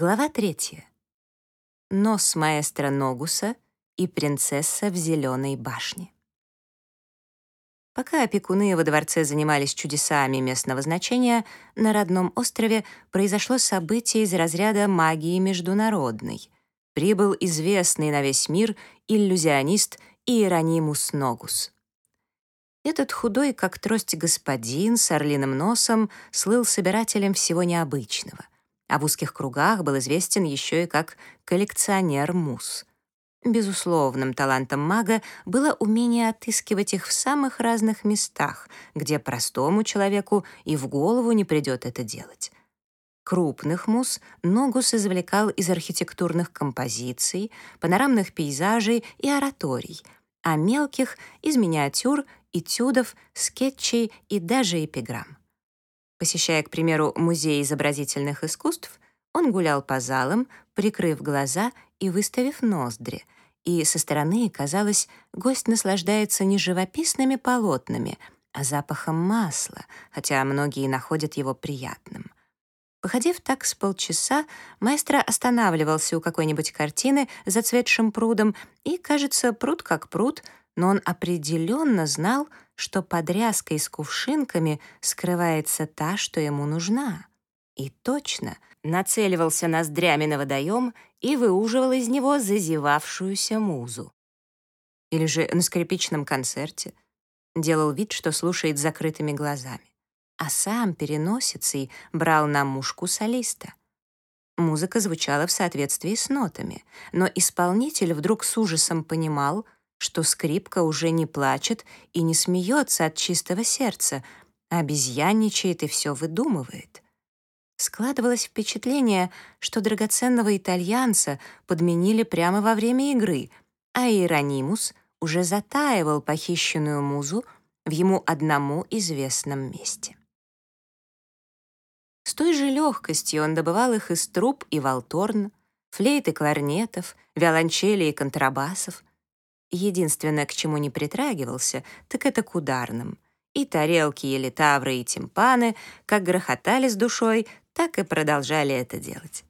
Глава третья. Нос маэстро Ногуса и принцесса в зеленой башне. Пока опекуны во дворце занимались чудесами местного значения, на родном острове произошло событие из разряда магии международной. Прибыл известный на весь мир иллюзионист Иеронимус Ногус. Этот худой, как трость господин с орлиным носом, слыл собирателем всего необычного — а в узких кругах был известен еще и как коллекционер мус. Безусловным талантом мага было умение отыскивать их в самых разных местах, где простому человеку и в голову не придет это делать. Крупных мус Ногус извлекал из архитектурных композиций, панорамных пейзажей и ораторий, а мелких — из миниатюр, этюдов, скетчей и даже эпиграмм. Посещая, к примеру, музей изобразительных искусств, он гулял по залам, прикрыв глаза и выставив ноздри, и со стороны, казалось, гость наслаждается не живописными полотнами, а запахом масла, хотя многие находят его приятным. Походив так с полчаса, маэстро останавливался у какой-нибудь картины зацветшим прудом, и, кажется, пруд как пруд, но он определенно знал, что под ряской с кувшинками скрывается та, что ему нужна. И точно нацеливался ноздрями на водоем и выуживал из него зазевавшуюся музу. Или же на скрипичном концерте делал вид, что слушает закрытыми глазами, а сам переносицей брал на мушку солиста. Музыка звучала в соответствии с нотами, но исполнитель вдруг с ужасом понимал — что скрипка уже не плачет и не смеется от чистого сердца, а обезьянничает и все выдумывает. Складывалось впечатление, что драгоценного итальянца подменили прямо во время игры, а Иеронимус уже затаивал похищенную музу в ему одному известном месте. С той же легкостью он добывал их из труб и волторн, флейт и кларнетов, виолончелей и контрабасов, Единственное, к чему не притрагивался, так это к ударным. И тарелки или тавры, и тимпаны как грохотали с душой, так и продолжали это делать.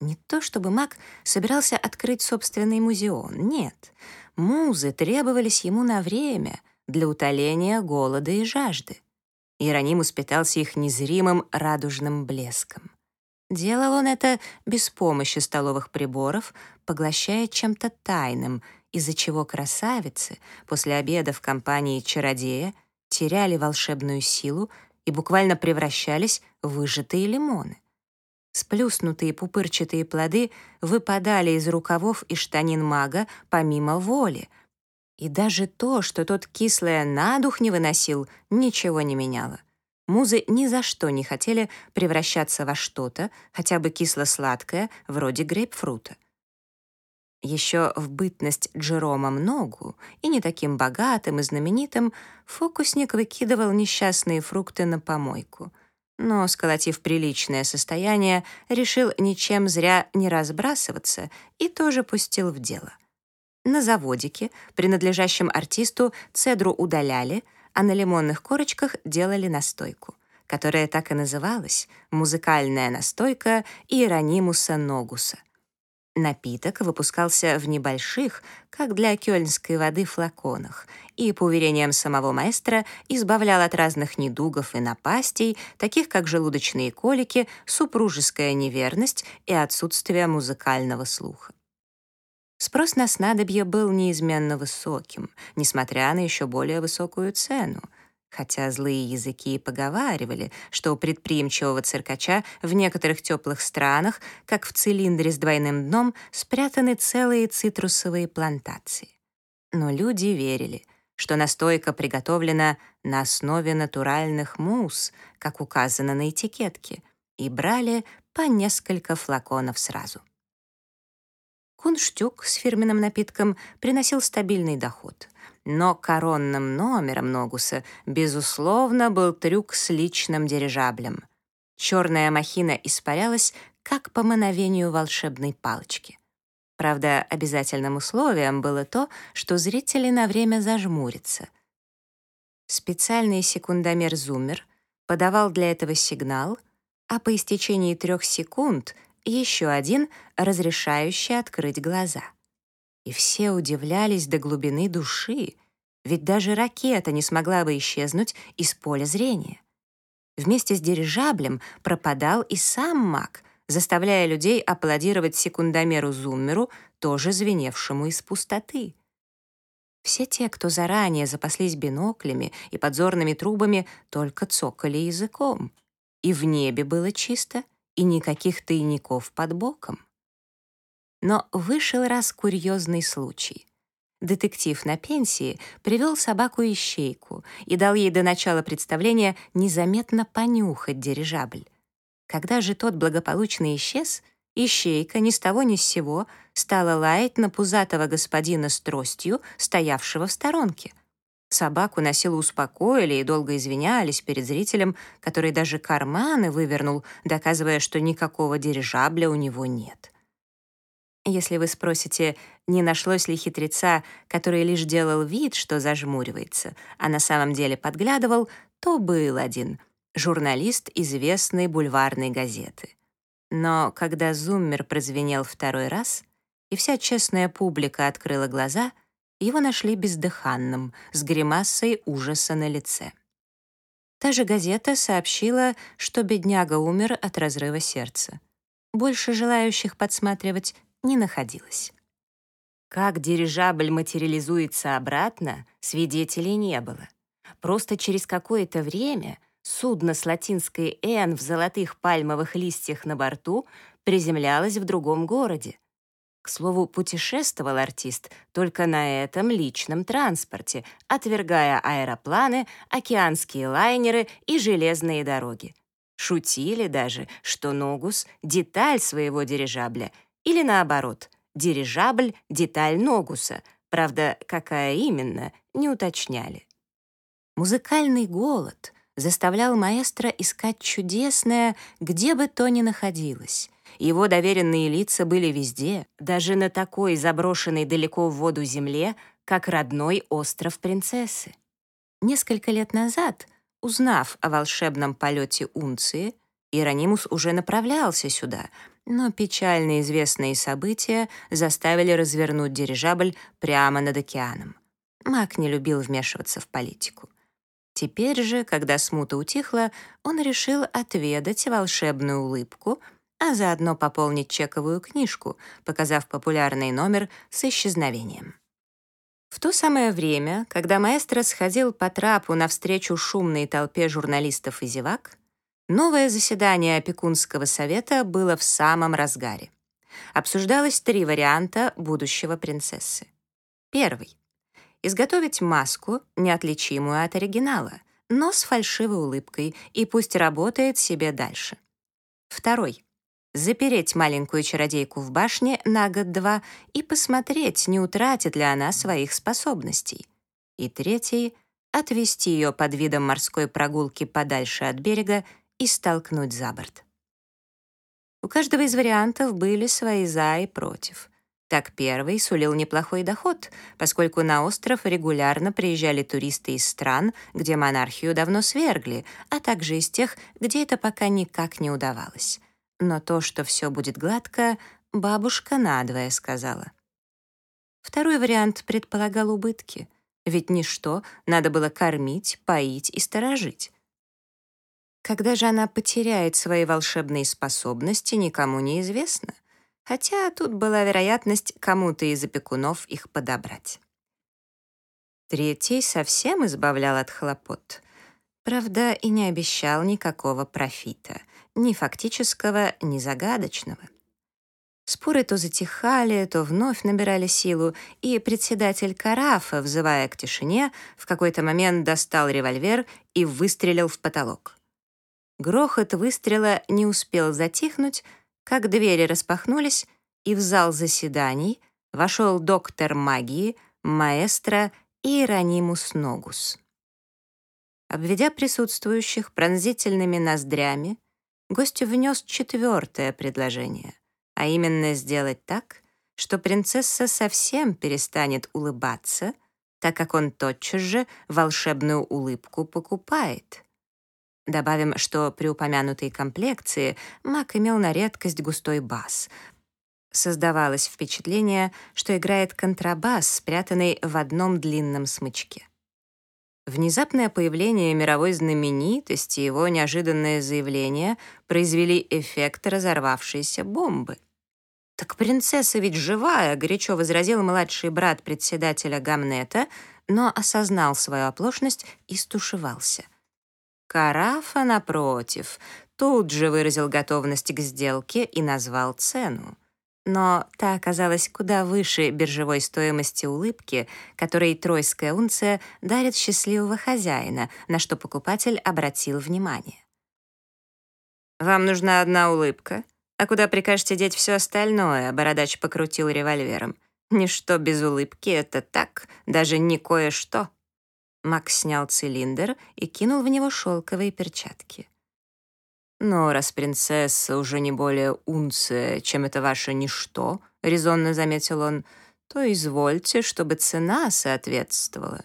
Не то чтобы маг собирался открыть собственный музеон, нет. Музы требовались ему на время для утоления голода и жажды. Иеронимус питался их незримым радужным блеском. Делал он это без помощи столовых приборов, поглощая чем-то тайным — из-за чего красавицы после обеда в компании чародея теряли волшебную силу и буквально превращались в выжатые лимоны. Сплюснутые пупырчатые плоды выпадали из рукавов и штанин мага помимо воли, и даже то, что тот кислое на дух не выносил, ничего не меняло. Музы ни за что не хотели превращаться во что-то, хотя бы кисло-сладкое, вроде грейпфрута. Еще в бытность Джеромом Ногу и не таким богатым и знаменитым фокусник выкидывал несчастные фрукты на помойку. Но, сколотив приличное состояние, решил ничем зря не разбрасываться и тоже пустил в дело. На заводике, принадлежащем артисту, цедру удаляли, а на лимонных корочках делали настойку, которая так и называлась «Музыкальная настойка Иеронимуса Ногуса». Напиток выпускался в небольших, как для кёльнской воды, флаконах и, по уверениям самого маэстро, избавлял от разных недугов и напастей, таких как желудочные колики, супружеская неверность и отсутствие музыкального слуха. Спрос на снадобье был неизменно высоким, несмотря на еще более высокую цену — Хотя злые языки и поговаривали, что у предприимчивого циркача в некоторых теплых странах, как в цилиндре с двойным дном, спрятаны целые цитрусовые плантации. Но люди верили, что настойка приготовлена на основе натуральных мусс, как указано на этикетке, и брали по несколько флаконов сразу. Кунштюк с фирменным напитком приносил стабильный доход — но коронным номером Ногуса, безусловно, был трюк с личным дирижаблем. Черная махина испарялась, как по мановению волшебной палочки. Правда, обязательным условием было то, что зрители на время зажмурятся. Специальный секундомер-зумер подавал для этого сигнал, а по истечении трех секунд еще один, разрешающий открыть глаза. И все удивлялись до глубины души, ведь даже ракета не смогла бы исчезнуть из поля зрения. Вместе с дирижаблем пропадал и сам маг, заставляя людей аплодировать секундомеру Зуммеру, тоже звеневшему из пустоты. Все те, кто заранее запаслись биноклями и подзорными трубами, только цокали языком. И в небе было чисто, и никаких тайников под боком. Но вышел раз курьезный случай. Детектив на пенсии привел собаку-ищейку и дал ей до начала представления незаметно понюхать дирижабль. Когда же тот благополучно исчез, ищейка ни с того ни с сего стала лаять на пузатого господина с тростью, стоявшего в сторонке. Собаку на силу успокоили и долго извинялись перед зрителем, который даже карманы вывернул, доказывая, что никакого дирижабля у него нет. Если вы спросите, не нашлось ли хитреца, который лишь делал вид, что зажмуривается, а на самом деле подглядывал, то был один — журналист известной бульварной газеты. Но когда зуммер прозвенел второй раз, и вся честная публика открыла глаза, его нашли бездыханным, с гримасой ужаса на лице. Та же газета сообщила, что бедняга умер от разрыва сердца. Больше желающих подсматривать не находилось. Как дирижабль материализуется обратно, свидетелей не было. Просто через какое-то время судно с латинской «Н» в золотых пальмовых листьях на борту приземлялось в другом городе. К слову, путешествовал артист только на этом личном транспорте, отвергая аэропланы, океанские лайнеры и железные дороги. Шутили даже, что Ногус — деталь своего дирижабля — или наоборот, дирижабль — деталь Ногуса, правда, какая именно, не уточняли. Музыкальный голод заставлял маэстро искать чудесное, где бы то ни находилось. Его доверенные лица были везде, даже на такой заброшенной далеко в воду земле, как родной остров принцессы. Несколько лет назад, узнав о волшебном полете Унции, Иеронимус уже направлялся сюда, но печально известные события заставили развернуть дирижабль прямо над океаном. Мак не любил вмешиваться в политику. Теперь же, когда смута утихла, он решил отведать волшебную улыбку, а заодно пополнить чековую книжку, показав популярный номер с исчезновением. В то самое время, когда маэстро сходил по трапу навстречу шумной толпе журналистов и зевак, Новое заседание опекунского совета было в самом разгаре. Обсуждалось три варианта будущего принцессы. Первый. Изготовить маску, неотличимую от оригинала, но с фальшивой улыбкой, и пусть работает себе дальше. Второй. Запереть маленькую чародейку в башне на год-два и посмотреть, не утратит ли она своих способностей. И третий — отвести ее под видом морской прогулки подальше от берега и столкнуть за борт. У каждого из вариантов были свои «за» и «против». Так первый сулил неплохой доход, поскольку на остров регулярно приезжали туристы из стран, где монархию давно свергли, а также из тех, где это пока никак не удавалось. Но то, что все будет гладко, бабушка надвое сказала. Второй вариант предполагал убытки, ведь ничто надо было кормить, поить и сторожить. Когда же она потеряет свои волшебные способности, никому не известно, хотя тут была вероятность кому-то из опекунов их подобрать. Третий совсем избавлял от хлопот. Правда, и не обещал никакого профита, ни фактического, ни загадочного. Споры то затихали, то вновь набирали силу, и председатель Карафа, взывая к тишине, в какой-то момент достал револьвер и выстрелил в потолок. Грохот выстрела не успел затихнуть, как двери распахнулись, и в зал заседаний вошел доктор магии, маэстро Иеронимус Ногус. Обведя присутствующих пронзительными ноздрями, гость внес четвертое предложение, а именно сделать так, что принцесса совсем перестанет улыбаться, так как он тотчас же волшебную улыбку покупает — Добавим, что при упомянутой комплекции Мак имел на редкость густой бас. Создавалось впечатление, что играет контрабас, спрятанный в одном длинном смычке. Внезапное появление мировой знаменитости и его неожиданное заявление произвели эффект разорвавшейся бомбы. «Так принцесса ведь живая», — горячо возразил младший брат председателя Гамнета, но осознал свою оплошность и стушевался. Карафа, напротив, тут же выразил готовность к сделке и назвал цену но та оказалась куда выше биржевой стоимости улыбки, которой тройская унция дарит счастливого хозяина, на что покупатель обратил внимание. «Вам нужна одна улыбка? А куда прикажете деть все остальное?» Бородач покрутил револьвером. «Ничто без улыбки — это так, даже не кое-что». Макс снял цилиндр и кинул в него шелковые перчатки. «Но раз принцесса уже не более унция, чем это ваше ничто», — резонно заметил он, «то извольте, чтобы цена соответствовала».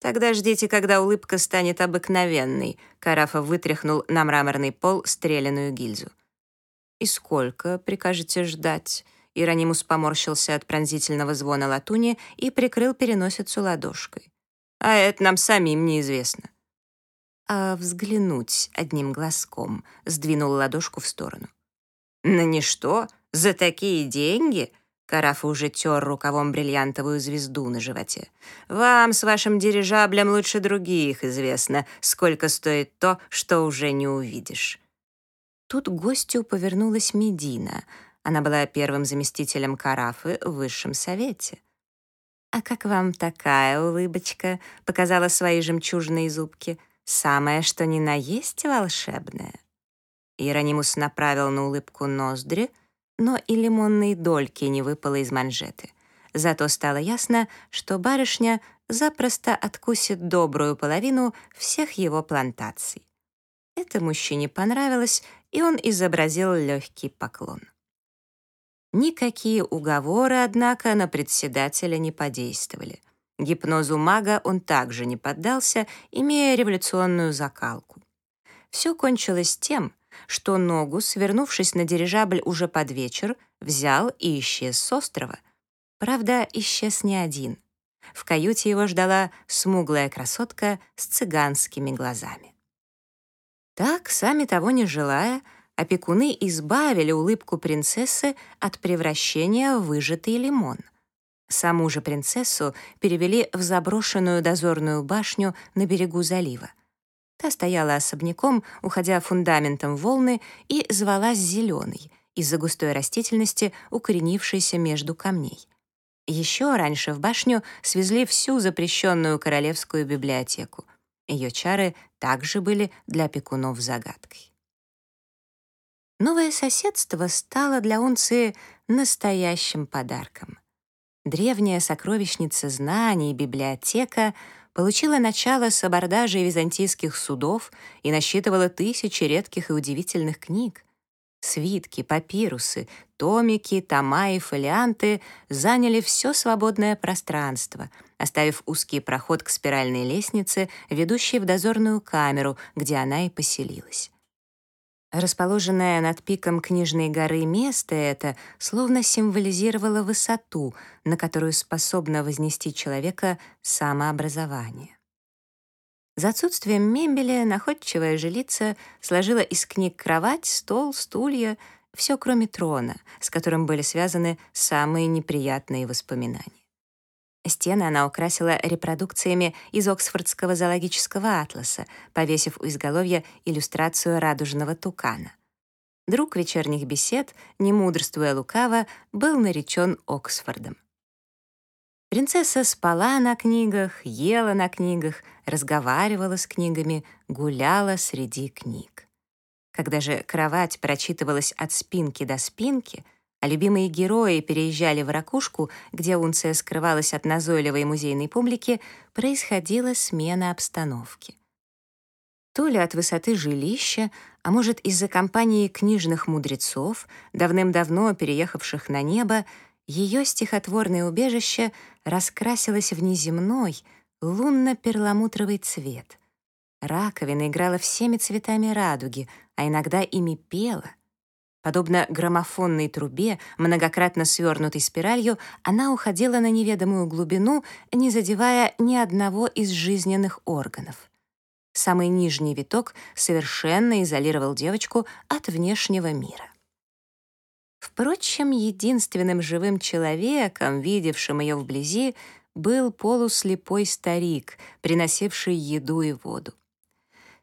«Тогда ждите, когда улыбка станет обыкновенной», — Карафа вытряхнул на мраморный пол стреляную гильзу. «И сколько прикажете ждать?» Иронимус поморщился от пронзительного звона латуни и прикрыл переносицу ладошкой. «А это нам самим неизвестно» а взглянуть одним глазком», — сдвинул ладошку в сторону. «На ничто? За такие деньги?» Карафа уже тер рукавом бриллиантовую звезду на животе. «Вам с вашим дирижаблем лучше других известно, сколько стоит то, что уже не увидишь». Тут гостю повернулась Медина. Она была первым заместителем Карафы в высшем совете. «А как вам такая улыбочка?» — показала свои жемчужные зубки — самое что ни на есть волшебное. Иеронимус направил на улыбку ноздри, но и лимонные дольки не выпало из манжеты. Зато стало ясно, что барышня запросто откусит добрую половину всех его плантаций. Это мужчине понравилось, и он изобразил легкий поклон. Никакие уговоры, однако, на председателя не подействовали — Гипнозу мага он также не поддался, имея революционную закалку. Все кончилось тем, что ногу, свернувшись на дирижабль уже под вечер, взял и исчез с острова. Правда, исчез не один. В каюте его ждала смуглая красотка с цыганскими глазами. Так, сами того не желая, опекуны избавили улыбку принцессы от превращения в выжатый лимон — Саму же принцессу перевели в заброшенную дозорную башню на берегу залива. Та стояла особняком, уходя фундаментом волны, и звалась Зеленой из-за густой растительности, укоренившейся между камней. Еще раньше в башню свезли всю запрещенную королевскую библиотеку. Ее чары также были для пекунов загадкой. Новое соседство стало для Унции настоящим подарком. Древняя сокровищница знаний, библиотека получила начало с абордажей византийских судов и насчитывала тысячи редких и удивительных книг. Свитки, папирусы, томики, тома и фолианты заняли все свободное пространство, оставив узкий проход к спиральной лестнице, ведущей в дозорную камеру, где она и поселилась. Расположенное над пиком Книжной горы место это словно символизировало высоту, на которую способно вознести человека самообразование. За отсутствием мебели находчивая жилица сложила из книг кровать, стол, стулья, все кроме трона, с которым были связаны самые неприятные воспоминания. Стены она украсила репродукциями из Оксфордского зоологического атласа, повесив у изголовья иллюстрацию радужного тукана. Друг вечерних бесед, не мудрствуя лукаво, был наречен Оксфордом. Принцесса спала на книгах, ела на книгах, разговаривала с книгами, гуляла среди книг. Когда же кровать прочитывалась от спинки до спинки — а любимые герои переезжали в ракушку, где унция скрывалась от назойливой музейной публики, происходила смена обстановки. То ли от высоты жилища, а может, из-за компании книжных мудрецов, давным-давно переехавших на небо, ее стихотворное убежище раскрасилось в неземной, лунно-перламутровый цвет. Раковина играла всеми цветами радуги, а иногда ими пела. Подобно граммофонной трубе, многократно свернутой спиралью, она уходила на неведомую глубину, не задевая ни одного из жизненных органов. Самый нижний виток совершенно изолировал девочку от внешнего мира. Впрочем, единственным живым человеком, видевшим ее вблизи, был полуслепой старик, приносивший еду и воду.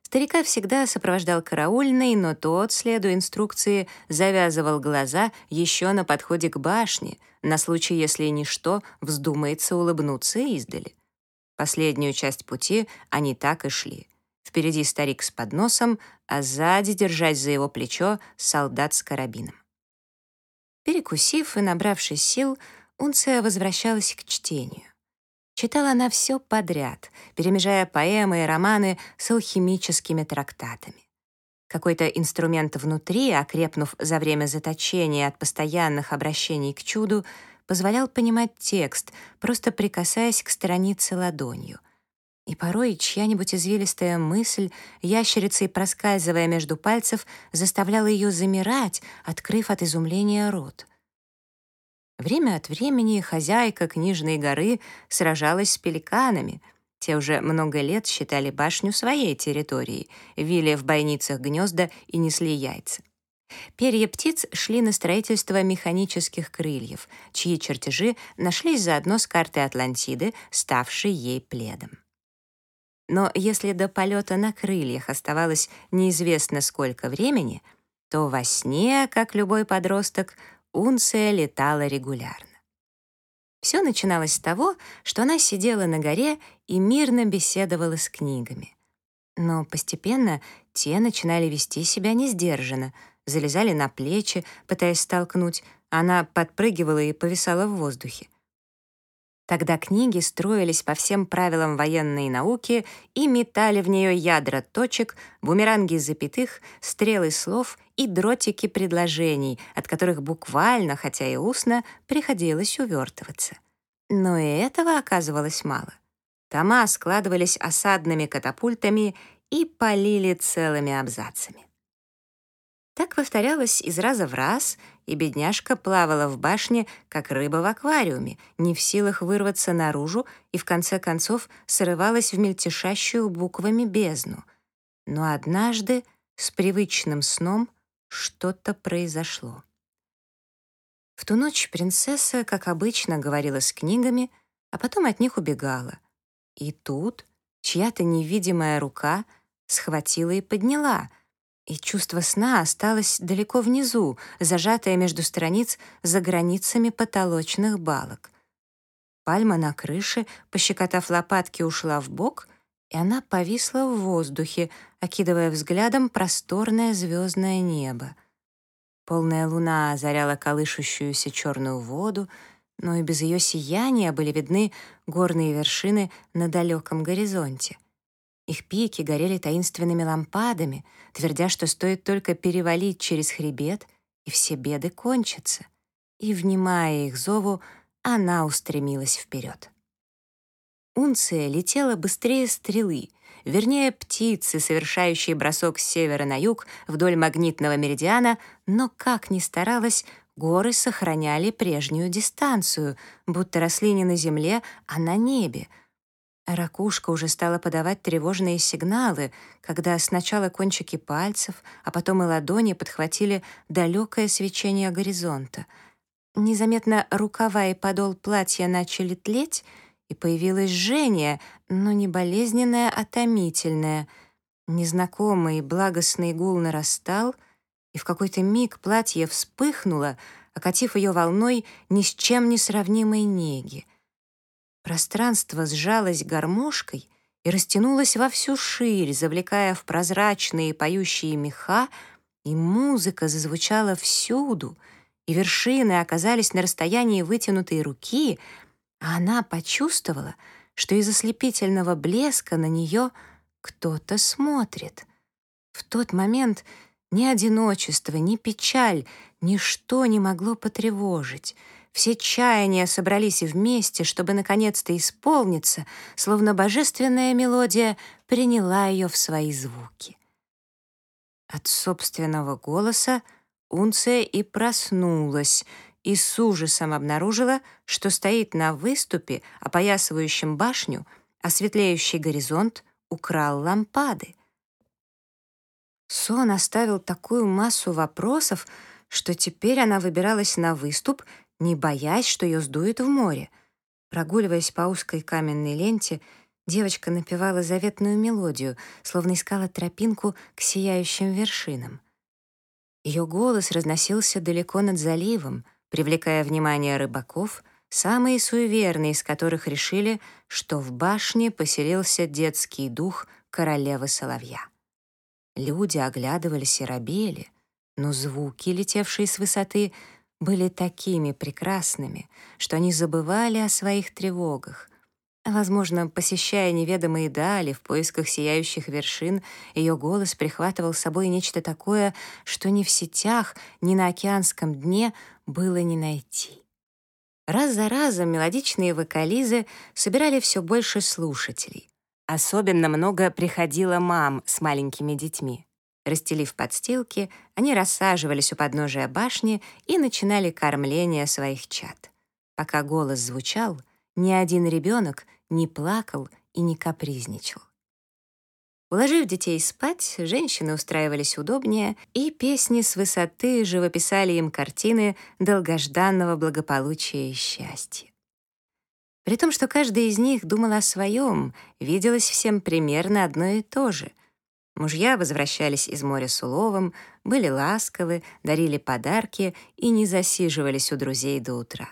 Старика всегда сопровождал караульный, но тот, следуя инструкции, завязывал глаза еще на подходе к башне, на случай, если ничто вздумается улыбнуться издали. Последнюю часть пути они так и шли. Впереди старик с подносом, а сзади, держась за его плечо, солдат с карабином. Перекусив и набравшись сил, Унция возвращалась к чтению. Читала она все подряд, перемежая поэмы и романы с алхимическими трактатами. Какой-то инструмент внутри, окрепнув за время заточения от постоянных обращений к чуду, позволял понимать текст, просто прикасаясь к странице ладонью. И порой чья-нибудь извилистая мысль, ящерицей проскальзывая между пальцев, заставляла ее замирать, открыв от изумления рот — Время от времени хозяйка книжной горы сражалась с пеликанами. Те уже много лет считали башню своей территорией, вили в бойницах гнезда и несли яйца. Перья птиц шли на строительство механических крыльев, чьи чертежи нашлись заодно с картой Атлантиды, ставшей ей пледом. Но если до полета на крыльях оставалось неизвестно сколько времени, то во сне, как любой подросток, Унция летала регулярно. Все начиналось с того, что она сидела на горе и мирно беседовала с книгами. Но постепенно те начинали вести себя несдержанно, залезали на плечи, пытаясь столкнуть, она подпрыгивала и повисала в воздухе. Тогда книги строились по всем правилам военной науки и метали в нее ядра точек, бумеранги запятых, стрелы слов и дротики предложений, от которых буквально, хотя и устно, приходилось увертываться. Но и этого оказывалось мало. Тома складывались осадными катапультами и полили целыми абзацами. Так повторялось из раза в раз, и бедняжка плавала в башне, как рыба в аквариуме, не в силах вырваться наружу и в конце концов срывалась в мельтешащую буквами бездну. Но однажды с привычным сном что-то произошло. В ту ночь принцесса, как обычно, говорила с книгами, а потом от них убегала. И тут чья-то невидимая рука схватила и подняла — и чувство сна осталось далеко внизу, зажатое между страниц за границами потолочных балок. Пальма на крыше, пощекотав лопатки, ушла в бок, и она повисла в воздухе, окидывая взглядом просторное звездное небо. Полная луна озаряла колышущуюся черную воду, но и без ее сияния были видны горные вершины на далеком горизонте — их пики горели таинственными лампадами, твердя, что стоит только перевалить через хребет, и все беды кончатся. И, внимая их зову, она устремилась вперед. Унция летела быстрее стрелы, вернее, птицы, совершающие бросок с севера на юг вдоль магнитного меридиана, но, как ни старалась, горы сохраняли прежнюю дистанцию, будто росли не на земле, а на небе — Ракушка уже стала подавать тревожные сигналы, когда сначала кончики пальцев, а потом и ладони подхватили далекое свечение горизонта. Незаметно рукава и подол платья начали тлеть, и появилось жжение, но не болезненное, а томительное. Незнакомый благостный гул нарастал, и в какой-то миг платье вспыхнуло, окатив ее волной ни с чем не сравнимой неги — Пространство сжалось гармошкой и растянулось во всю ширь, завлекая в прозрачные поющие меха, и музыка зазвучала всюду, и вершины оказались на расстоянии вытянутой руки, а она почувствовала, что из ослепительного блеска на нее кто-то смотрит. В тот момент ни одиночество, ни печаль, ничто не могло потревожить — все чаяния собрались вместе, чтобы наконец-то исполниться, словно божественная мелодия приняла ее в свои звуки. От собственного голоса Унция и проснулась, и с ужасом обнаружила, что стоит на выступе, опоясывающем башню, а светлеющий горизонт украл лампады. Сон оставил такую массу вопросов, что теперь она выбиралась на выступ, не боясь, что ее сдует в море. Прогуливаясь по узкой каменной ленте, девочка напевала заветную мелодию, словно искала тропинку к сияющим вершинам. Ее голос разносился далеко над заливом — привлекая внимание рыбаков, самые суеверные из которых решили, что в башне поселился детский дух королевы Соловья. Люди оглядывались и робели, но звуки, летевшие с высоты, были такими прекрасными, что они забывали о своих тревогах. Возможно, посещая неведомые дали в поисках сияющих вершин, ее голос прихватывал с собой нечто такое, что ни в сетях, ни на океанском дне было не найти. Раз за разом мелодичные вокализы собирали все больше слушателей. Особенно много приходило мам с маленькими детьми. Расстелив подстилки, они рассаживались у подножия башни и начинали кормление своих чад. Пока голос звучал, ни один ребенок не плакал и не капризничал. Уложив детей спать, женщины устраивались удобнее, и песни с высоты живописали им картины долгожданного благополучия и счастья. При том, что каждый из них думал о своем, виделось всем примерно одно и то же. Мужья возвращались из моря с уловом, были ласковы, дарили подарки и не засиживались у друзей до утра.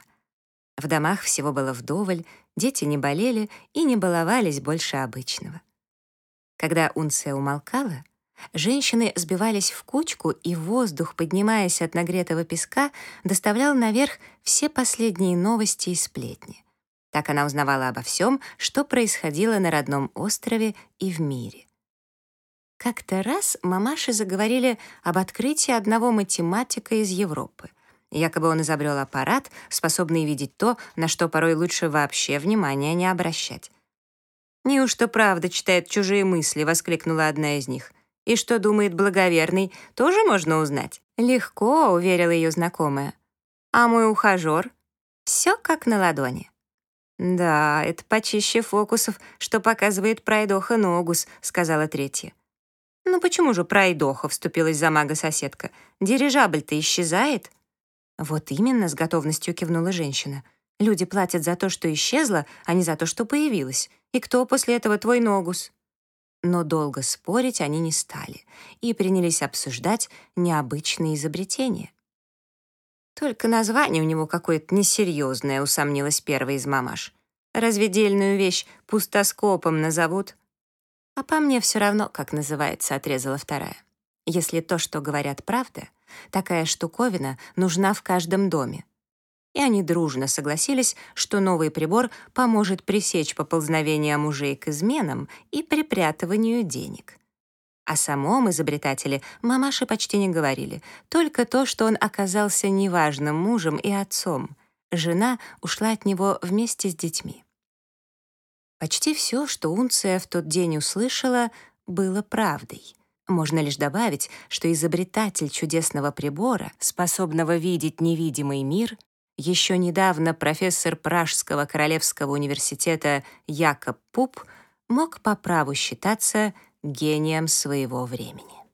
В домах всего было вдоволь, дети не болели и не баловались больше обычного. Когда унция умолкала, женщины сбивались в кучку, и воздух, поднимаясь от нагретого песка, доставлял наверх все последние новости и сплетни. Так она узнавала обо всем, что происходило на родном острове и в мире. Как-то раз мамаши заговорили об открытии одного математика из Европы. Якобы он изобрел аппарат, способный видеть то, на что порой лучше вообще внимания не обращать. «Неужто правда читает чужие мысли?» — воскликнула одна из них. «И что думает благоверный, тоже можно узнать?» «Легко», — уверила ее знакомая. «А мой ухажер?» «Все как на ладони». «Да, это почище фокусов, что показывает пройдоха Ногус», — сказала третья. «Ну почему же пройдоха?» — вступилась за мага соседка. «Дирижабль-то исчезает». «Вот именно», — с готовностью кивнула женщина. «Люди платят за то, что исчезло, а не за то, что появилось. И кто после этого твой Ногус?» Но долго спорить они не стали и принялись обсуждать необычные изобретения. «Только название у него какое-то несерьезное», — усомнилась первая из мамаш. «Разве дельную вещь пустоскопом назовут?» «А по мне все равно, как называется», — отрезала вторая. «Если то, что говорят, правда, такая штуковина нужна в каждом доме и они дружно согласились, что новый прибор поможет пресечь поползновение мужей к изменам и припрятыванию денег. О самом изобретателе мамаши почти не говорили, только то, что он оказался неважным мужем и отцом. Жена ушла от него вместе с детьми. Почти все, что Унция в тот день услышала, было правдой. Можно лишь добавить, что изобретатель чудесного прибора, способного видеть невидимый мир, еще недавно профессор Пражского Королевского университета Якоб Пуп мог по праву считаться гением своего времени.